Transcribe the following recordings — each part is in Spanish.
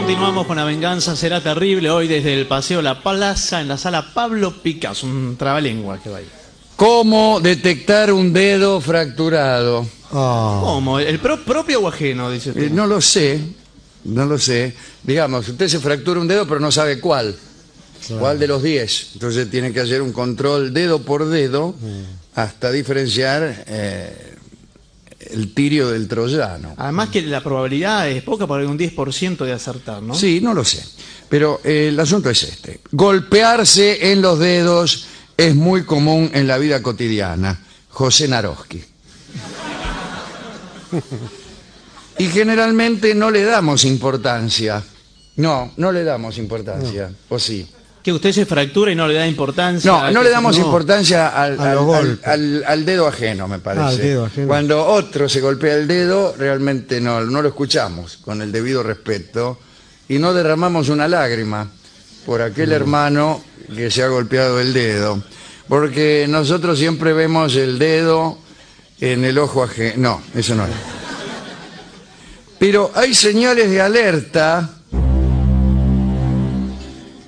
Continuamos con La Venganza Será Terrible, hoy desde el Paseo La Plaza, en la sala Pablo Picasso, un trabalengua que va ahí. ¿Cómo detectar un dedo fracturado? Ah, ¿Cómo? ¿El pro- propio o ajeno, dice usted? Eh, no lo sé, no lo sé. Digamos, usted se fractura un dedo pero no sabe cuál. ¿Cuál de los 10? Entonces tiene que hacer un control dedo por dedo hasta diferenciar eh, el tirio del troyano. Además que la probabilidad es poca, porque hay un 10% de acertar, ¿no? Sí, no lo sé. Pero eh, el asunto es este. Golpearse en los dedos es muy común en la vida cotidiana. José Naroski. Y generalmente no le damos importancia. No, no le damos importancia. ¿O sí? Que usted se fractura y no le da importancia. No, no le damos no. importancia al, al- los al- golpes. al- al dedo ajeno, me parece. Ah, al dedo ajeno. Cuando otro se golpea el dedo, realmente no, no lo escuchamos con el debido respeto y no derramamos una lágrima por aquel hermano que se ha golpeado el dedo. Porque nosotros siempre vemos el dedo en el ojo ajeno. No, eso no es. Pero hay señales de alerta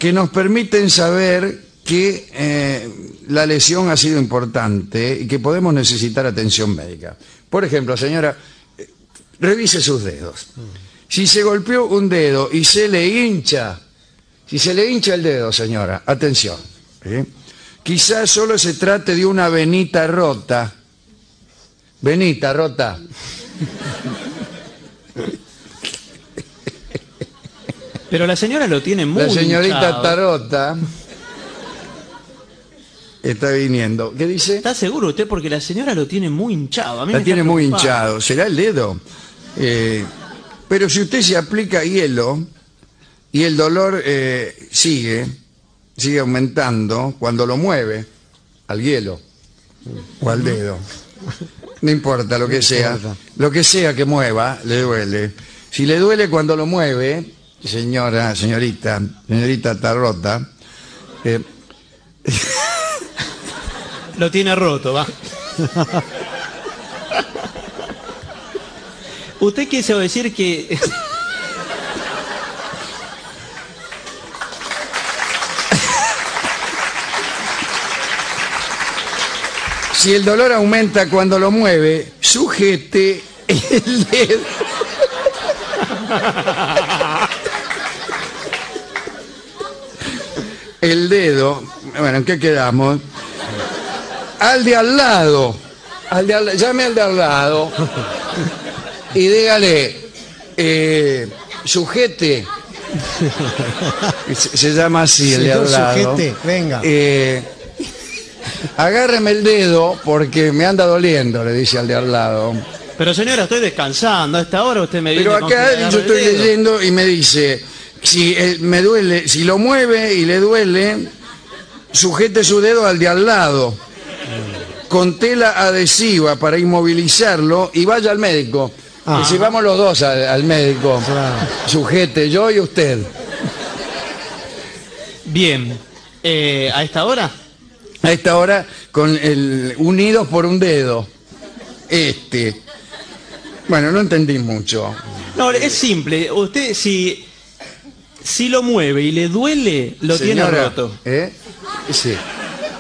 que nos permiten saber que eh, la lesión ha sido importante y que podemos necesitar atención médica. Por ejemplo, señora, eh, revise sus dedos. Si se golpeó un dedo y se le hincha, si se le hincha el dedo, señora, atención. ¿eh? Quizás solo se trate de una venita rota. Venita rota. Pero la señora lo tiene muy La señorita hinchado. Tarota está viniendo. ¿Qué dice? ¿Está seguro usted? Porque la señora lo tiene muy hinchado. A mí me La tiene muy hinchado. ¿Será el dedo? Eh, pero si usted se aplica hielo y el dolor eh, sigue, sigue aumentando cuando lo mueve al hielo o al dedo. No importa lo que sea. Lo que sea que mueva, le duele. Si le duele cuando lo mueve, señora, señorita, señorita Tarrota, eh, Lo tiene roto, va. Usted quiso decir que... Si el dolor aumenta cuando lo mueve, sujete el dedo. El dedo, bueno, ¿en qué quedamos? Al de al lado, al de al- llame al de al lado y dígale, eh, sujete, se, se llama así el de al lado. sujete, venga. Eh, agárreme el dedo porque me anda doliendo, le dice al de al lado. Pero señora, estoy descansando. A esta hora usted me dice... Pero acá yo estoy leyendo y me dice, si eh, me duele, si lo mueve y le duele, sujete su dedo al de al lado con tela adhesiva para inmovilizarlo y vaya al médico. Ah. Y si vamos los dos al, al médico, Claro. sujete, yo y usted. Bien. Eh, ¿A esta hora? A esta hora, con el, unidos por un dedo. Este. Bueno, no entendí mucho. No, es simple. Usted si... Si lo mueve y le duele, lo tiene roto. ¿eh? Sí.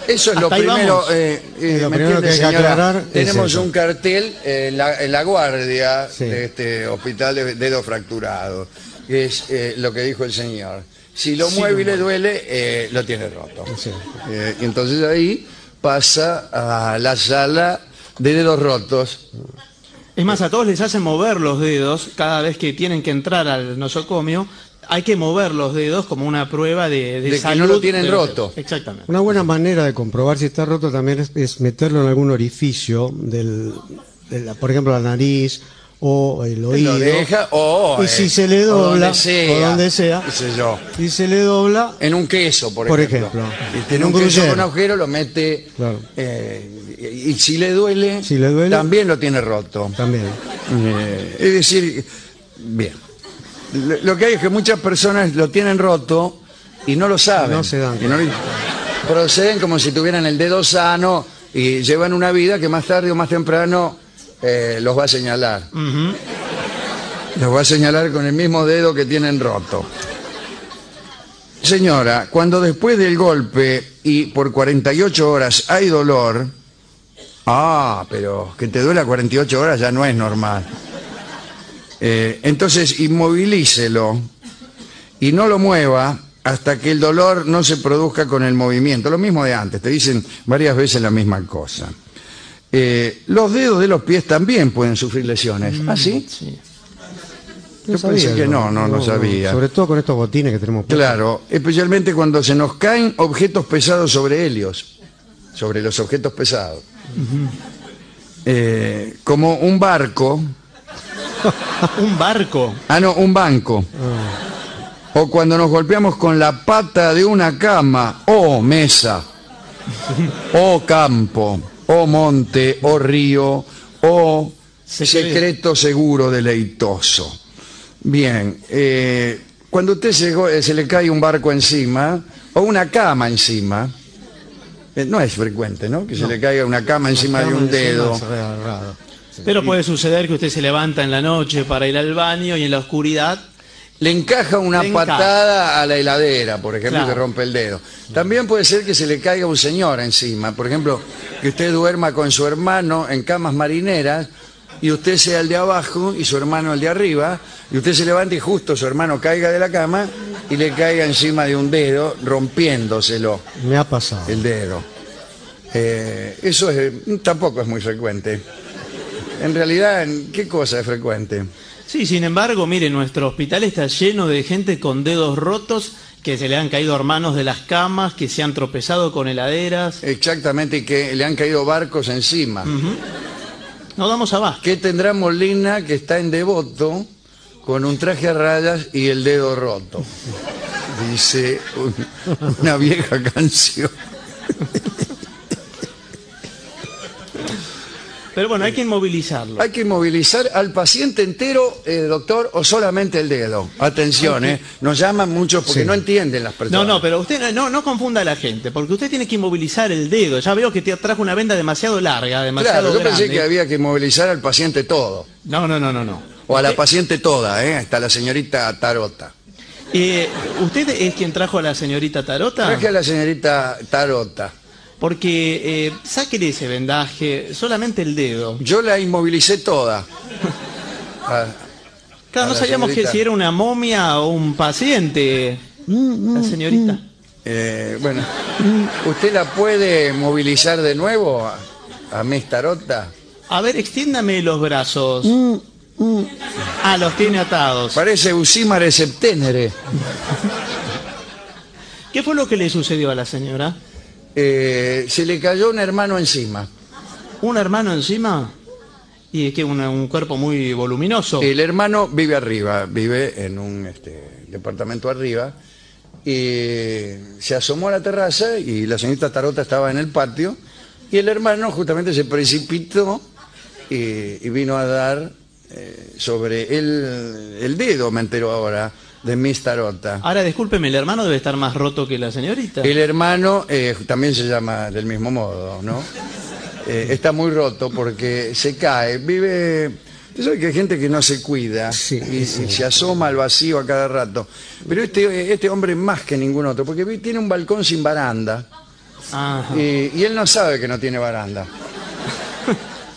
Eso es lo primero. eh, eh, Lo ¿me primero entiende, que hay que aclarar Tenemos un cartel en la, en la guardia Sí. de este hospital de dedo fracturado, que es eh, lo que dijo el señor. Si lo Sí, mueve y le duele, eh, lo tiene roto. Sí. Eh, y entonces ahí pasa a la sala de dedos rotos. Es más, a todos les hacen mover los dedos cada vez que tienen que entrar al nosocomio. Hay que mover los dedos como una prueba de, De que salud no lo tienen de roto. Exactamente. Una buena manera de comprobar si está roto también es, es meterlo en algún orificio, del, de la- por ejemplo la nariz o el oído. oreja o, y eh, si se le o dobla, donde sea, o donde sea, sé yo. si se le dobla, En un queso, por, Por ejemplo. Y En un, un queso con agujero, lo mete. Claro. eh, y, y si le duele, Si le duele- también lo tiene roto. también. Eh, es decir, bien. Lo, que hay es que muchas personas lo tienen roto y no lo saben. No se dan Y no lo- proceden como si tuvieran el dedo sano y llevan una vida que más tarde o más temprano eh, los va a señalar. Los va a señalar con el mismo dedo que tienen roto. Señora, cuando después del golpe y por 48 horas hay dolor, ah, pero que te duela 48 horas ya no es normal. Eh, entonces inmovilícelo y no lo mueva hasta que el dolor no se produzca con el movimiento. Lo mismo de antes, te dicen varias veces la misma cosa. Eh, los dedos de los pies también pueden sufrir lesiones. ¿Ah, sí? Sí. Yo pensé que no, no, no sabía. Sobre todo con estos botines que tenemos. puestos. Claro, especialmente cuando se nos caen objetos pesados sobre ellos, sobre los objetos pesados. Eh, como un barco, Un barco. ah no, un banco. O cuando nos golpeamos con la pata de una cama, o mesa, o campo, o monte, o río, o Secreto. seguro deleitoso. Bien, eh, cuando usted se, eh, se le cae un barco encima, o una cama encima, eh, no es frecuente, ¿no? Que se le caiga una cama encima de Cama un encima dedo. Pero puede suceder que usted se levanta en la noche para ir al baño y en la oscuridad Le encaja una Le encaja. patada a la heladera, por ejemplo, y Claro. se rompe el dedo. También puede ser que se le caiga un señor encima. Por ejemplo, que usted duerma con su hermano en camas marineras y usted sea el de abajo y su hermano el de arriba, y usted se levante y justo su hermano caiga de la cama y le caiga encima de un dedo, rompiéndoselo Me ha pasado. el dedo. Eh, eso es, tampoco es muy frecuente. En realidad, ¿qué cosa es frecuente? Sí, sin embargo, mire, nuestro hospital está lleno de gente con dedos rotos que se le han caído hermanos de las camas, que se han tropezado con heladeras. Exactamente, y que le han caído barcos encima. No damos abasto. ¿Qué tendrá Molina que está en devoto con un traje a rayas y el dedo roto? Dice un- una vieja canción. Pero bueno, hay que inmovilizarlo. Hay que movilizar al paciente entero, eh, doctor, o solamente el dedo. Atención, ¿eh? Nos llaman muchos porque Sí. no entienden las No, personas. no, pero usted no, no confunda a la gente, porque usted tiene que inmovilizar el dedo. Ya veo que te trajo una venda demasiado larga, demasiado Claro, yo grande. pensé que había que movilizar al paciente todo. No, no, no, no, no. O a la paciente toda, ¿eh? Hasta la señorita Tarota. Eh, ¿Usted es quien trajo a la señorita Tarota? Traje a la señorita Tarota. Porque eh, sáquele ese vendaje, solamente el dedo. Yo la inmovilicé toda. Ah, Claro, A no sabíamos que si era una momia o un paciente. La señorita. Eh, bueno, ¿usted la puede movilizar de nuevo a, a Miss Tarota? A ver, extiéndame los brazos. Ah, los tiene atados. Parece Usímare septénere. ¿Qué fue lo que le sucedió a la señora? Eh, se le cayó un hermano encima. ¿Un hermano encima? Y es que un, un cuerpo muy voluminoso. El hermano vive arriba, vive en un este, departamento arriba. Y se asomó a la terraza y la señorita Tarota estaba en el patio. Y el hermano justamente se precipitó y, y vino a dar eh, sobre el, el dedo, me entero ahora, de Miss Tarota. Ahora, discúlpeme, el hermano debe estar más roto que la señorita. El hermano eh, también se llama del mismo modo, ¿no? Eh, está muy roto porque se cae, vive... Usted sabe que hay gente que no se cuida Sí, y, sí. y se asoma al vacío a cada rato. Pero este, este hombre más que ningún otro, porque tiene un balcón sin baranda Ajá. y, y él no sabe que no tiene baranda.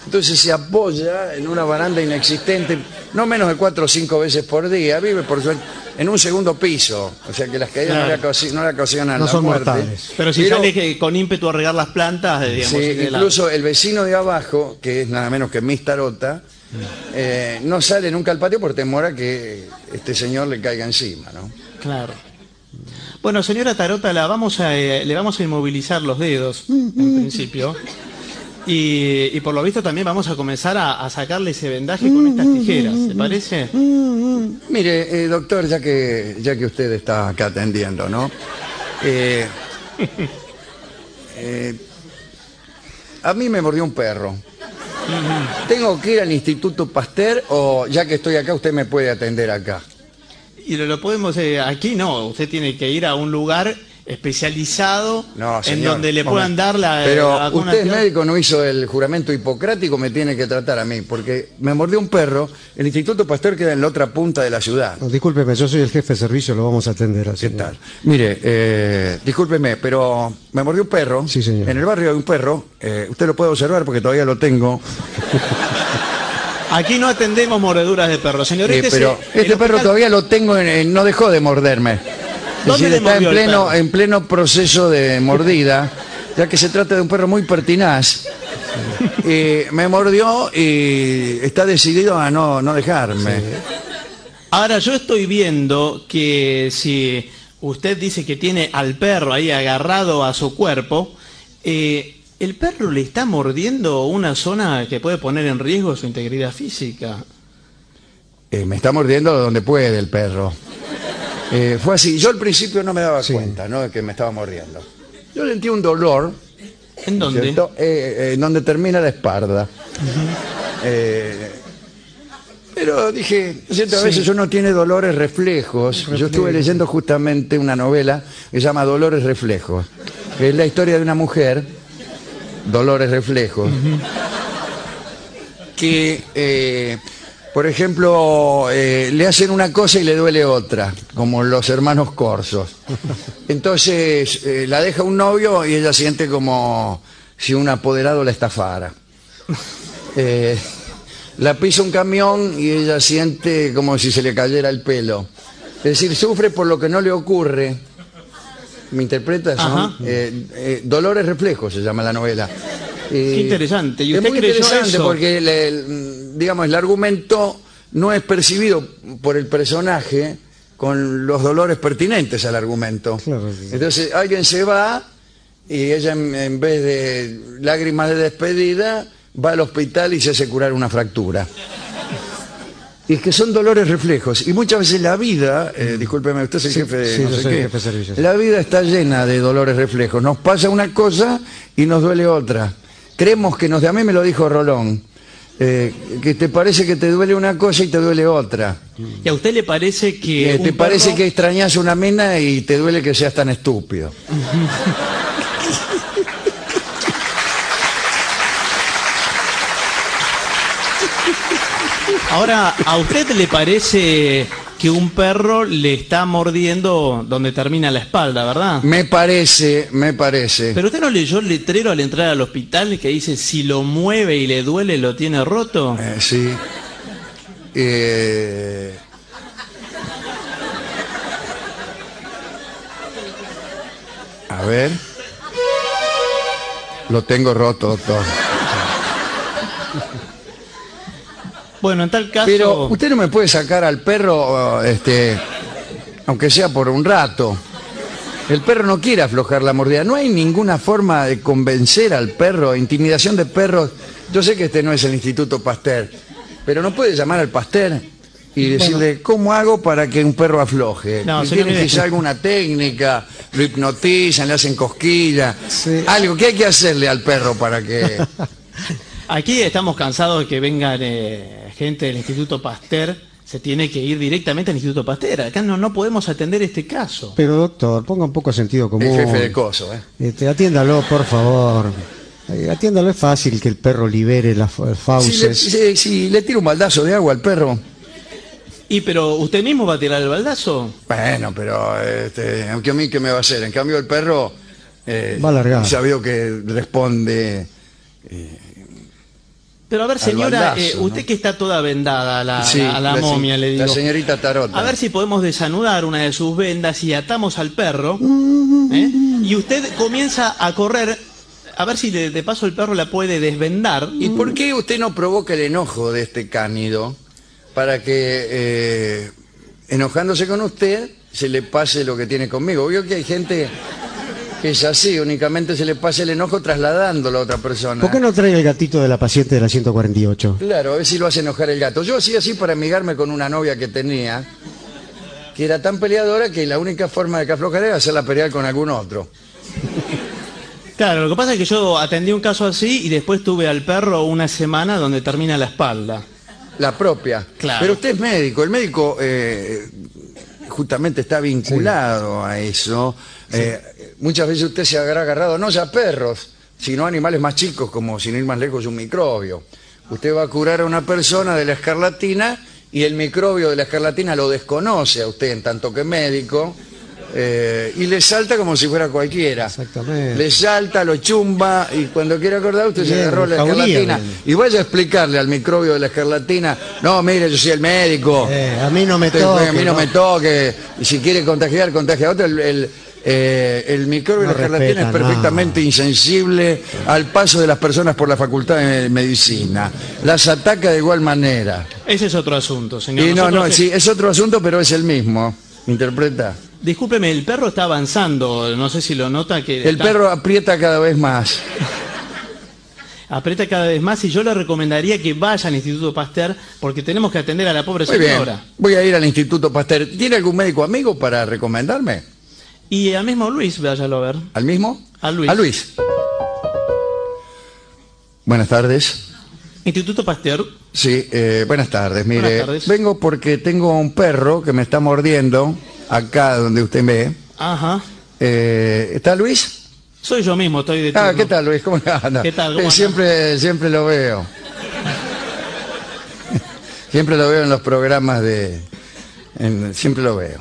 Entonces se apoya en una baranda inexistente, no menos de cuatro o cinco veces por día, vive por suerte en un segundo piso, o sea que las caídas no, le Claro. ocasionan, no le ocasionan No la son muerte. mortales. Pero si sale que con ímpetu a regar las plantas, eh, digamos. Sí, incluso el vecino de abajo, que es nada menos que Miss Tarota, eh, no sale nunca al patio por temor a que este señor le caiga encima, ¿no? Claro. Bueno, señora Tarota, la vamos a, eh, le vamos a inmovilizar los dedos, en principio. Y, y por lo visto también vamos a comenzar a, a sacarle ese vendaje con estas tijeras, ¿se parece? Mire, eh, doctor, ya que, ya que usted está acá atendiendo, ¿no? Eh, eh, a mí me mordió un perro. ¿Tengo que ir al Instituto Pasteur o ya que estoy acá usted me puede atender acá? Y lo, lo podemos, aquí no, usted tiene que ir a un lugar especializado No, en donde le Momento. puedan dar la, Pero la vacuna usted es médico, no hizo el juramento hipocrático, me tiene que tratar a mí, porque me mordió un perro. El Instituto Pasteur queda en la otra punta de la ciudad. No, discúlpeme, yo soy el jefe de servicio, lo vamos a atender así. ¿Qué tal? Mire, eh, discúlpeme, pero me mordió un perro. Sí, señor. En el barrio hay un perro. eh, usted lo puede observar porque todavía lo tengo. Aquí no atendemos mordeduras de perro, señor. Eh, Este pero este perro hospital- todavía lo tengo, en- en- no dejó de morderme. Es ¿Dónde decir, le está en pleno, en pleno proceso de mordida, ya que se trata de un perro muy pertinaz. Eh, me mordió y está decidido a no, no dejarme. Ahora yo estoy viendo que si usted dice que tiene al perro ahí agarrado a su cuerpo, eh, el perro le está mordiendo una zona que puede poner en riesgo su integridad física. Eh, me está mordiendo donde puede el perro. Eh, fue así. Yo al principio no me daba cuenta, ¿no? De que me estaba mordiendo. Yo sentí un dolor, ¿En dónde? Eh, eh, en donde termina la espalda. Eh, pero dije, ¿cierto? a veces uno tiene dolores reflejos. Yo estuve leyendo justamente una novela que se llama Dolores Reflejos. que es la historia de una mujer, Dolores Reflejos, que, eh, por ejemplo, eh, le hacen una cosa y le duele otra, como los hermanos Corsos. Entonces eh, la deja un novio y ella siente como si un apoderado la estafara. Eh, la pisa un camión y ella siente como si se le cayera el pelo. Es decir, sufre por lo que no le ocurre. ¿Me interpretas? Eh, Dolores Reflejos se llama la novela. Qué interesante. ¿Y es usted muy creyó interesante eso? porque el, digamos, el argumento no es percibido por el personaje con los dolores pertinentes al argumento. Claro, sí. Entonces alguien se va y ella en, en vez de lágrimas de despedida va al hospital y se hace curar una fractura. Y es que son dolores reflejos. Y muchas veces la vida, eh, discúlpeme, usted es el Sí, jefe de sí, no yo sé soy qué. jefe de servicios. La vida está llena de dolores reflejos. Nos pasa una cosa y nos duele otra. Creemos que nos... A mí me lo dijo Rolón. Eh, que te parece que te duele una cosa y te duele otra. ¿Y a usted le parece que... Que un te parece que extrañas una mina y te duele que seas tan estúpido. Ahora, ¿a usted le parece que un perro le está mordiendo donde termina la espalda, verdad? Me parece, me parece. ¿Pero usted no leyó el letrero al entrar al hospital que dice si lo mueve y le duele lo tiene roto? Eh, sí. Eh, A ver. Lo tengo roto, doctor. Bueno, en tal caso... Pero usted no me puede sacar al perro, este, aunque sea por un rato. El perro no quiere aflojar la mordida. No hay ninguna forma de convencer al perro, intimidación de perros. Yo sé que este no es el Instituto Pasteur, pero no puede llamar al Pasteur y decirle, ¿cómo hago para que un perro afloje? No, Y señor, Tiene mire. quizá alguna técnica, lo hipnotizan, le hacen cosquillas, Sí. algo. ¿Qué hay que hacerle al perro para que... Aquí estamos cansados de que vengan eh, gente del Instituto Pasteur. Se tiene que ir directamente al Instituto Pasteur. Acá no, no podemos atender este caso. Pero doctor, ponga un poco de sentido común. El jefe de coso, ¿eh? Este, atiéndalo, por favor. Eh, Atiéndalo, es fácil que el perro libere las fa- Si le, fauces. si- si le tiro un baldazo de agua al perro... ¿Y pero usted mismo va a tirar el baldazo? Bueno, pero este, aunque a mí qué me va a hacer. En cambio el perro eh, Va a largar. ya veo que responde. Pero a ver, señora, baldazo, eh, usted ¿no? que está toda vendada a la, Sí, a la la se- momia, le digo. la señorita Tarota. A ver si podemos desanudar una de sus vendas y atamos al perro. ¿eh? Y usted comienza a correr, a ver si de, de paso el perro la puede desvendar. ¿Y por qué usted no provoca el enojo de este cánido para que eh, enojándose con usted se le pase lo que tiene conmigo? Veo que hay gente es así, únicamente se le pasa el enojo trasladándolo a otra persona. ¿Por qué no trae el gatito de la paciente de la 148? Claro, a ver si lo hace enojar el gato. Yo hacía así para amigarme con una novia que tenía, que era tan peleadora que la única forma de que aflojara era hacerla pelear con algún otro. Claro, lo que pasa es que yo atendí un caso así y después tuve al perro una semana donde termina la espalda. La propia. Claro. Pero usted es médico, el médico eh, justamente está vinculado a eso. Eh, muchas veces usted se habrá agarrado no ya perros, sino animales más chicos, como sin ir más lejos un microbio. Usted va a curar a una persona de la escarlatina y el microbio de la escarlatina lo desconoce a usted en tanto que médico eh, y le salta como si fuera cualquiera. Exactamente. Le salta, lo chumba y cuando quiere acordar usted se agarró la escarlatina. bien. Y vaya a explicarle al microbio de la escarlatina, no, mire, yo soy el médico. Eh, a mí no me toque. a mí no, me toque. Y si quiere contagiar, contagia a otro. El, el, eh, el microbio No de la escarlatina es respeta perfectamente insensible al paso de las personas por la facultad de medicina. Las ataca de igual manera. Ese es otro asunto, señor. Y no, Nosotros, no, sí, es otro asunto, pero es el mismo. ¿Interpreta? Discúlpeme, el perro está avanzando. No sé si lo nota que. El está- perro aprieta cada vez más. aprieta cada vez más y yo le recomendaría que vaya al Instituto Pasteur porque tenemos que atender a la pobre Muy bien. señora. Voy a ir al Instituto Pasteur. ¿Tiene algún médico amigo para recomendarme? Y al mismo Luis, váyalo a ver. ¿Al mismo? A Luis. A Luis. Buenas tardes. Instituto Pasteur, Sí, eh, buenas tardes. Mire, Buenas tardes. vengo porque tengo un perro que me está mordiendo acá donde usted ve. ajá. Eh, ¿Está Luis? Soy yo mismo, estoy de Ah. ¿qué tal Luis? ¿Cómo anda? ¿Qué tal? ¿Cómo Eh, siempre, siempre lo veo. siempre lo veo en los programas de... en- siempre lo veo.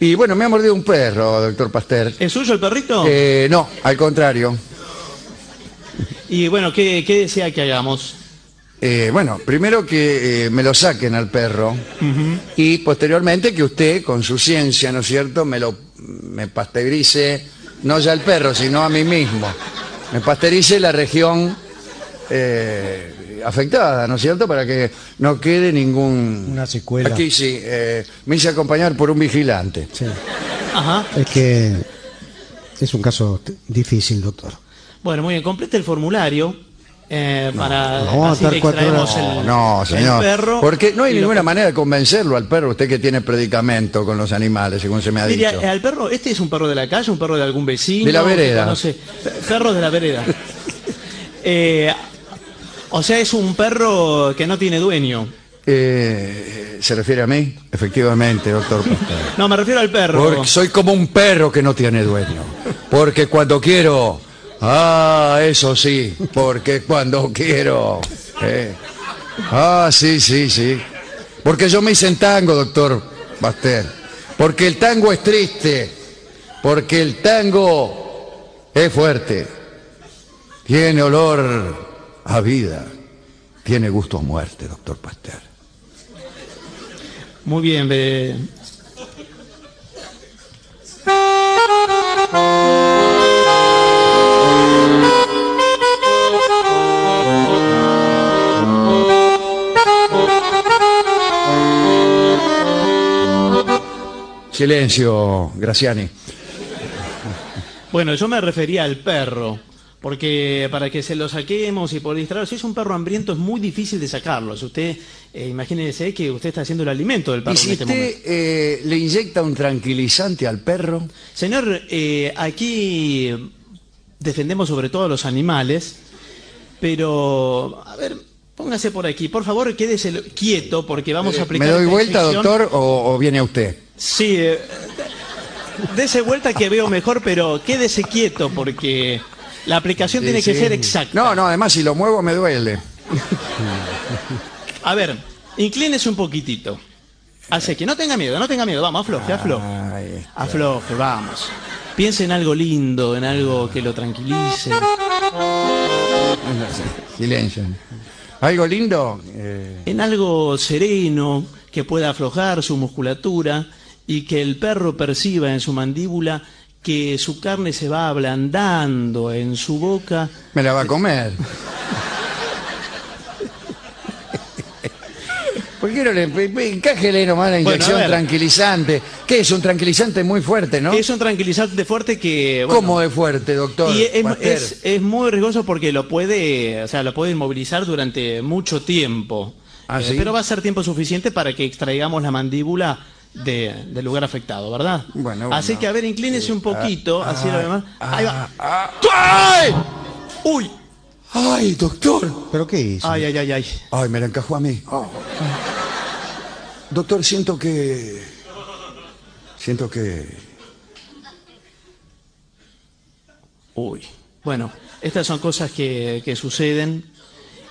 Y bueno, me ha mordido un perro, doctor Pasteur. ¿Es suyo el perrito? Eh, no, al contrario. Y bueno, ¿qué, qué desea que hagamos? Eh, bueno, primero que eh, me lo saquen al perro y posteriormente que usted, con su ciencia, ¿no es cierto?, me lo me pasteurice, no ya el perro, sino a mí mismo. Me pasteurice la región eh, afectada, ¿no es cierto?, para que no quede ningún... Una secuela. Aquí sí, eh, me hice acompañar por un vigilante. Sí. Ajá. Es que es un caso difícil, doctor. Bueno, muy bien, complete el formulario. eh, para no, vamos a así estar le cuatro extraemos horas. el, No, el señor. perro. Porque no hay lo- ninguna manera de convencerlo al perro, usted que tiene predicamento con los animales, según se me ha Diría, dicho. al perro, ¿este es un perro de la calle, un perro de algún vecino? De la vereda. No sé, perros de la vereda. Eh, o sea, es un perro que no tiene dueño. Eh, ¿Se refiere a mí? Efectivamente, doctor. No, me refiero al perro. Porque soy como un perro que no tiene dueño. Porque cuando quiero... Ah, eso sí, porque cuando quiero... eh. Ah, sí, sí, sí. Porque yo me hice en tango, doctor Pasteur. Porque el tango es triste. Porque el tango es fuerte. Tiene olor a vida. Tiene gusto a muerte, doctor Pasteur. Muy bien, ve- Silencio, Graciani. Bueno, yo me refería al perro, porque para que se lo saquemos y por distraerlo, si es un perro hambriento es muy difícil de sacarlo. Si usted, eh, imagínese que usted está haciendo el alimento del perro ¿Y si en este usted momento. eh, le inyecta un tranquilizante al perro? Señor, eh, aquí defendemos sobre todo a los animales, pero, a ver, póngase por aquí. Por favor, quédese quieto porque vamos a aplicar ¿Me doy vuelta, doctor, o, o viene usted? Sí, dese vuelta que veo mejor, pero quédese quieto porque la aplicación tiene que ser exacta. No, no, además si lo muevo me duele. A ver, inclínese un poquitito. Hace que no tenga miedo, no tenga miedo. Vamos, afloje, afloje. Ahí está. Afloje, vamos. Piense en algo lindo, en algo que lo tranquilice. Silencio. ¿Algo lindo? Eh, En algo sereno, que pueda aflojar su musculatura y que el perro perciba en su mandíbula que su carne se va ablandando en su boca. me la va a comer. ¿Por qué no le encájele nomás la inyección tranquilizante? ¿Qué es un tranquilizante muy fuerte, no? Es un tranquilizante fuerte que... bueno, ¿Cómo de fuerte, doctor? Y es, Pasteur? es- es muy riesgoso porque lo puede, o sea, lo puede inmovilizar durante mucho tiempo. ¿Ah, Eh? Pero va a ser tiempo suficiente para que extraigamos la mandíbula de, del lugar afectado, ¿verdad? Bueno. Así que, a ver, inclínese un poquito, ah, así ah, además. Ah, Ahí va. Ah. ¡Ay! ¡Uy! ¡Ay, doctor! ¿Pero qué hizo? Ay, ay, ay, ay. Ay, me la encajó a mí. Oh. Doctor, siento que... Siento que... Uy. Bueno, estas son cosas que, que suceden.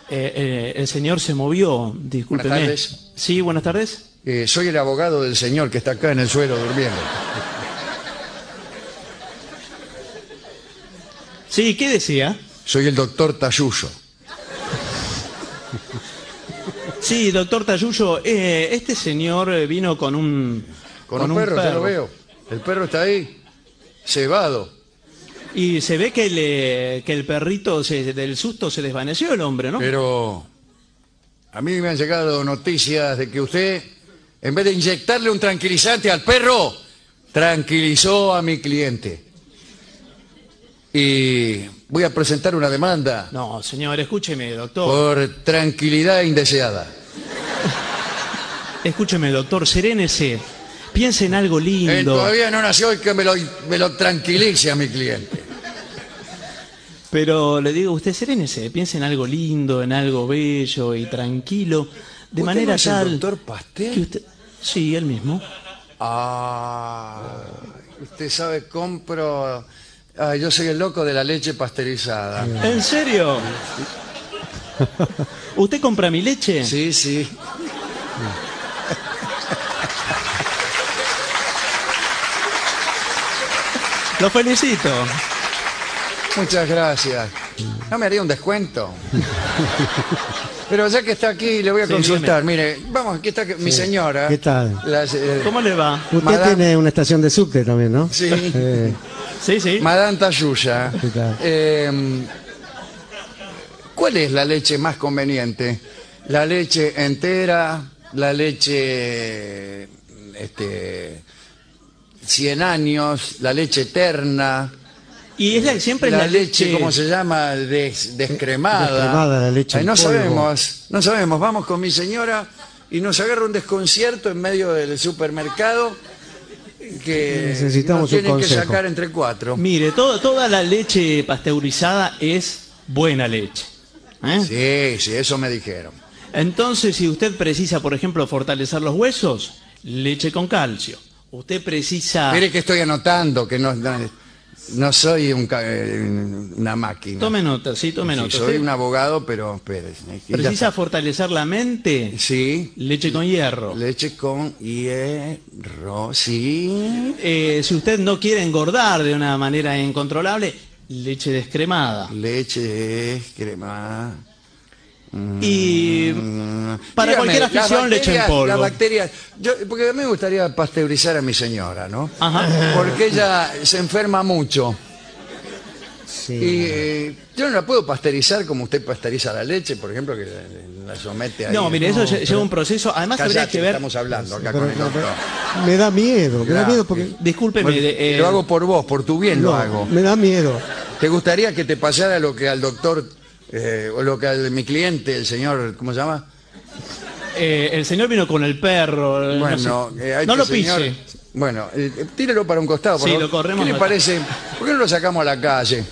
Eh, eh, el señor se movió, discúlpeme. Buenas tardes. Sí, buenas tardes. Eh, soy el abogado del señor que está acá en el suelo durmiendo. Sí, ¿qué decía? Soy el doctor Tayuso. Sí, doctor Tayuyo, eh, este señor eh, vino con un... Con, un, perro, ya lo veo. El perro está ahí, cebado. Y se ve que, le- que el perrito se- del susto se desvaneció el hombre, ¿no? Pero a mí me han llegado noticias de que usted, en vez de inyectarle un tranquilizante al perro, tranquilizó a mi cliente. Y voy a presentar una demanda No, señor, escúcheme, doctor. por tranquilidad indeseada. Escúcheme, doctor, serénese. Piense en algo Él lindo. todavía no nació y que me lo, me lo tranquilice a mi cliente. Pero le digo, usted serénese. Piense en algo lindo, en algo bello y tranquilo. De ¿Usted manera no es el tal. doctor Pastel? que usted- Sí, él mismo. Ah, usted sabe, compro... Ah, yo soy el loco de la leche pasteurizada. ¿En serio? ¿Usted compra mi leche? Sí, sí. Lo felicito. Muchas gracias. ¿No me haría un descuento? Pero ya que está aquí, le voy a Sí, consultar. Mire, vamos, aquí está que- mi señora. ¿Qué tal? Eh, ¿Cómo le va? Usted Madame- tiene una estación de subte también, ¿no? Sí. Eh, Sí, sí. Madame Tayuya. ¿Qué tal? Eh, ¿Cuál es la leche más conveniente? ¿La leche entera? ¿La leche este, 100 años? ¿La leche eterna? Y es la, siempre es la, la, leche, ¿cómo se llama? Des- descremada. Descremada, la leche Ay, no polvo. sabemos, no sabemos. Vamos con mi señora y nos agarra un desconcierto en medio del supermercado que Necesitamos tienen que sacar entre cuatro. Mire, todo- toda la leche pasteurizada es buena leche. ¿eh? Sí, sí, eso me dijeron. Entonces, si usted precisa, por ejemplo, fortalecer los huesos, leche con calcio. Usted precisa... Mire que estoy anotando, que no, no, soy un ca- eh, una máquina. Tome nota, sí, tome Sí, nota. soy Usted un abogado, pero espérese. Y ya precisa está. fortalecer la mente, Sí, leche con hierro. leche con hierro, sí. Eh, si usted no quiere engordar de una manera incontrolable, leche descremada. Leche, crema. Y Mm. Para cualquier afición, leche en bacterias- polvo. Las bacterias, yo, porque a mí me gustaría pasteurizar a mi señora, ¿no? Ajá. Porque ella se enferma mucho. sí. Y eh, yo no la puedo pasteurizar como usted pasteuriza la leche, por ejemplo, que la, somete ahí. No, mire, eso lle- lleva un proceso. Además, habría Callate, que ver. estamos hablando acá Pero- con el doctor. me da miedo, me da miedo porque... Discúlpeme. Bueno, eh, lo hago por vos, por tu bien lo hago. me da miedo. ¿Te gustaría que te pasara lo que al doctor, eh, o lo que al mi cliente, el señor, ¿cómo se llama? eh, el señor vino con el perro. eh, Bueno, no, sé. eh, No este lo pise. Bueno, tírelo para un costado, por Sí, favor. lo corremos ¿Qué le acá. parece? ¿Por qué no lo sacamos a la calle?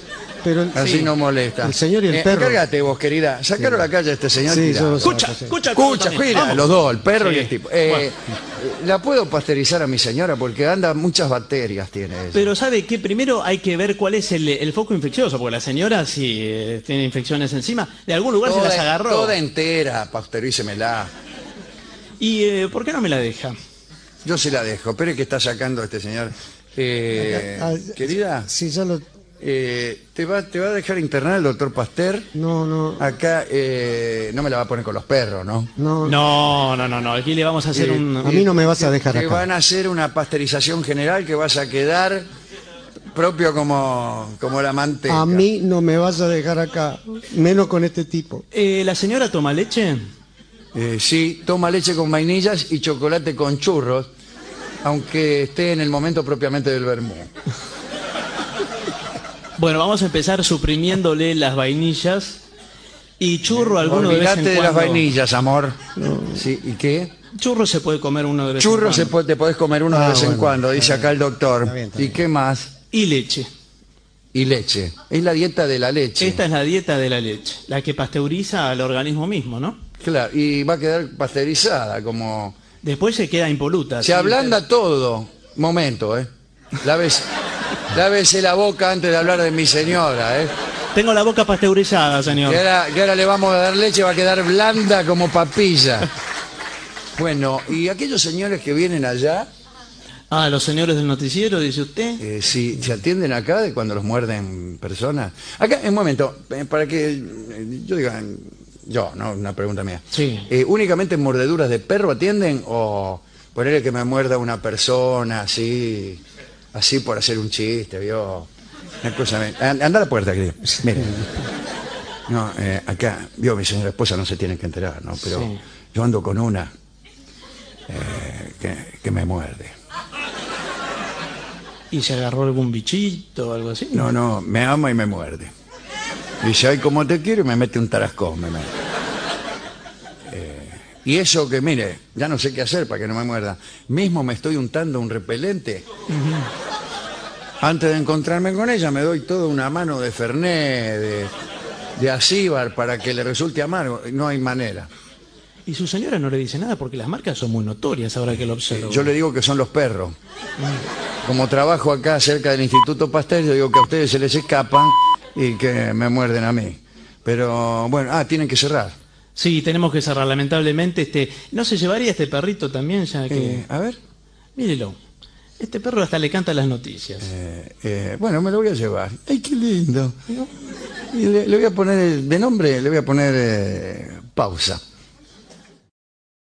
Pero Así Sí. no molesta. El señor y el Eh, perro. Encárgate vos, querida. Sacalo a la calle a este señor. Sí, Escucha, sí. escucha, Escucha, mira, Vamos. los dos, el perro y Sí. el tipo. Eh, Bueno. ¿La puedo pasteurizar a mi señora? Porque anda, muchas bacterias tiene ella. Pero sabe que primero hay que ver cuál es el, el foco infeccioso, porque la señora si eh, tiene infecciones encima, de algún lugar se las agarró. toda entera, pasteurícemela. ¿Y eh, por qué no me la deja? Yo se la dejo. Espere que está sacando este señor. Eh, Ah, querida, Sí, ya lo... eh, ¿te, va, ¿te va a dejar internar el doctor Pasteur? No, no, Acá eh, no me la va a poner con los perros, ¿no? no. No, no, no, no. Aquí le vamos a hacer Eh, un. A mí no me vas a dejar que acá. van a hacer una pasteurización general que vas a quedar propio como, como la manteca. A mí no me vas a dejar acá, menos con este tipo. Eh, ¿La señora toma leche? Eh, sí, toma leche con vainillas y chocolate con churros, aunque esté en el momento propiamente del vermú. Bueno, vamos a empezar suprimiéndole las vainillas y churro alguno de vez Olvídate en de las cuando. vainillas, amor. Sí, ¿Y qué? Churro se puede comer uno de vez en Churros se cuando. puede- te podés comer uno de Ah, vez en cuando, dice acá el doctor. Está bien, está ¿Y qué más? Y leche. Y leche. Es la dieta de la leche. Esta es la dieta de la leche, la que pasteuriza al organismo mismo, ¿no? Claro, y va a quedar pasteurizada, como... Después se queda impoluta. Se ¿sí? ablanda todo. Momento, ¿eh? La ves... Lávese la boca antes de hablar de mi señora, ¿eh? Tengo la boca pasteurizada, señor. Que ahora, que ahora le vamos a dar leche, va a quedar blanda como papilla. Bueno, ¿y aquellos señores que vienen allá, Ah, los señores del noticiero, dice usted. eh, si se atienden acá de cuando los muerden personas? Acá, un momento, eh, para que eh, yo diga, yo, no, una pregunta mía. Sí. Eh, ¿Únicamente mordeduras de perro atienden o ponerle que me muerda una persona así, así por hacer un chiste, vio? Una cosa, anda a la puerta, querido. Mire. No, eh, acá, vio, mi señora esposa no se tiene que enterar, ¿no? Pero Sí. yo ando con una eh, que, que me muerde. ¿Y se agarró algún bichito o algo así? No, no, me ama y me muerde. Dice, ay, como te quiero, y me mete un tarascón. Me mete. Eh, y eso que, mire, ya no sé qué hacer para que no me muerda. Mismo me estoy untando un repelente. Antes de encontrarme con ella, me doy toda una mano de Fernet, de, de Acíbar, para que le resulte amargo. No hay manera. Y su señora no le dice nada porque las marcas son muy notorias ahora que lo observo. Yo le digo que son los perros. Como trabajo acá cerca del Instituto Pastel, yo digo que a ustedes se les escapan y que me muerden a mí. Pero bueno, ah, tienen que cerrar. Sí, tenemos que cerrar, lamentablemente. Este, ¿No se llevaría este perrito también ya que... Eh, a ver, Mírelo. Este perro hasta le canta las noticias. eh, eh, bueno, me lo voy a llevar. ¡Ay, qué lindo! Y le, le voy a poner, de nombre, le voy a poner eh, pausa.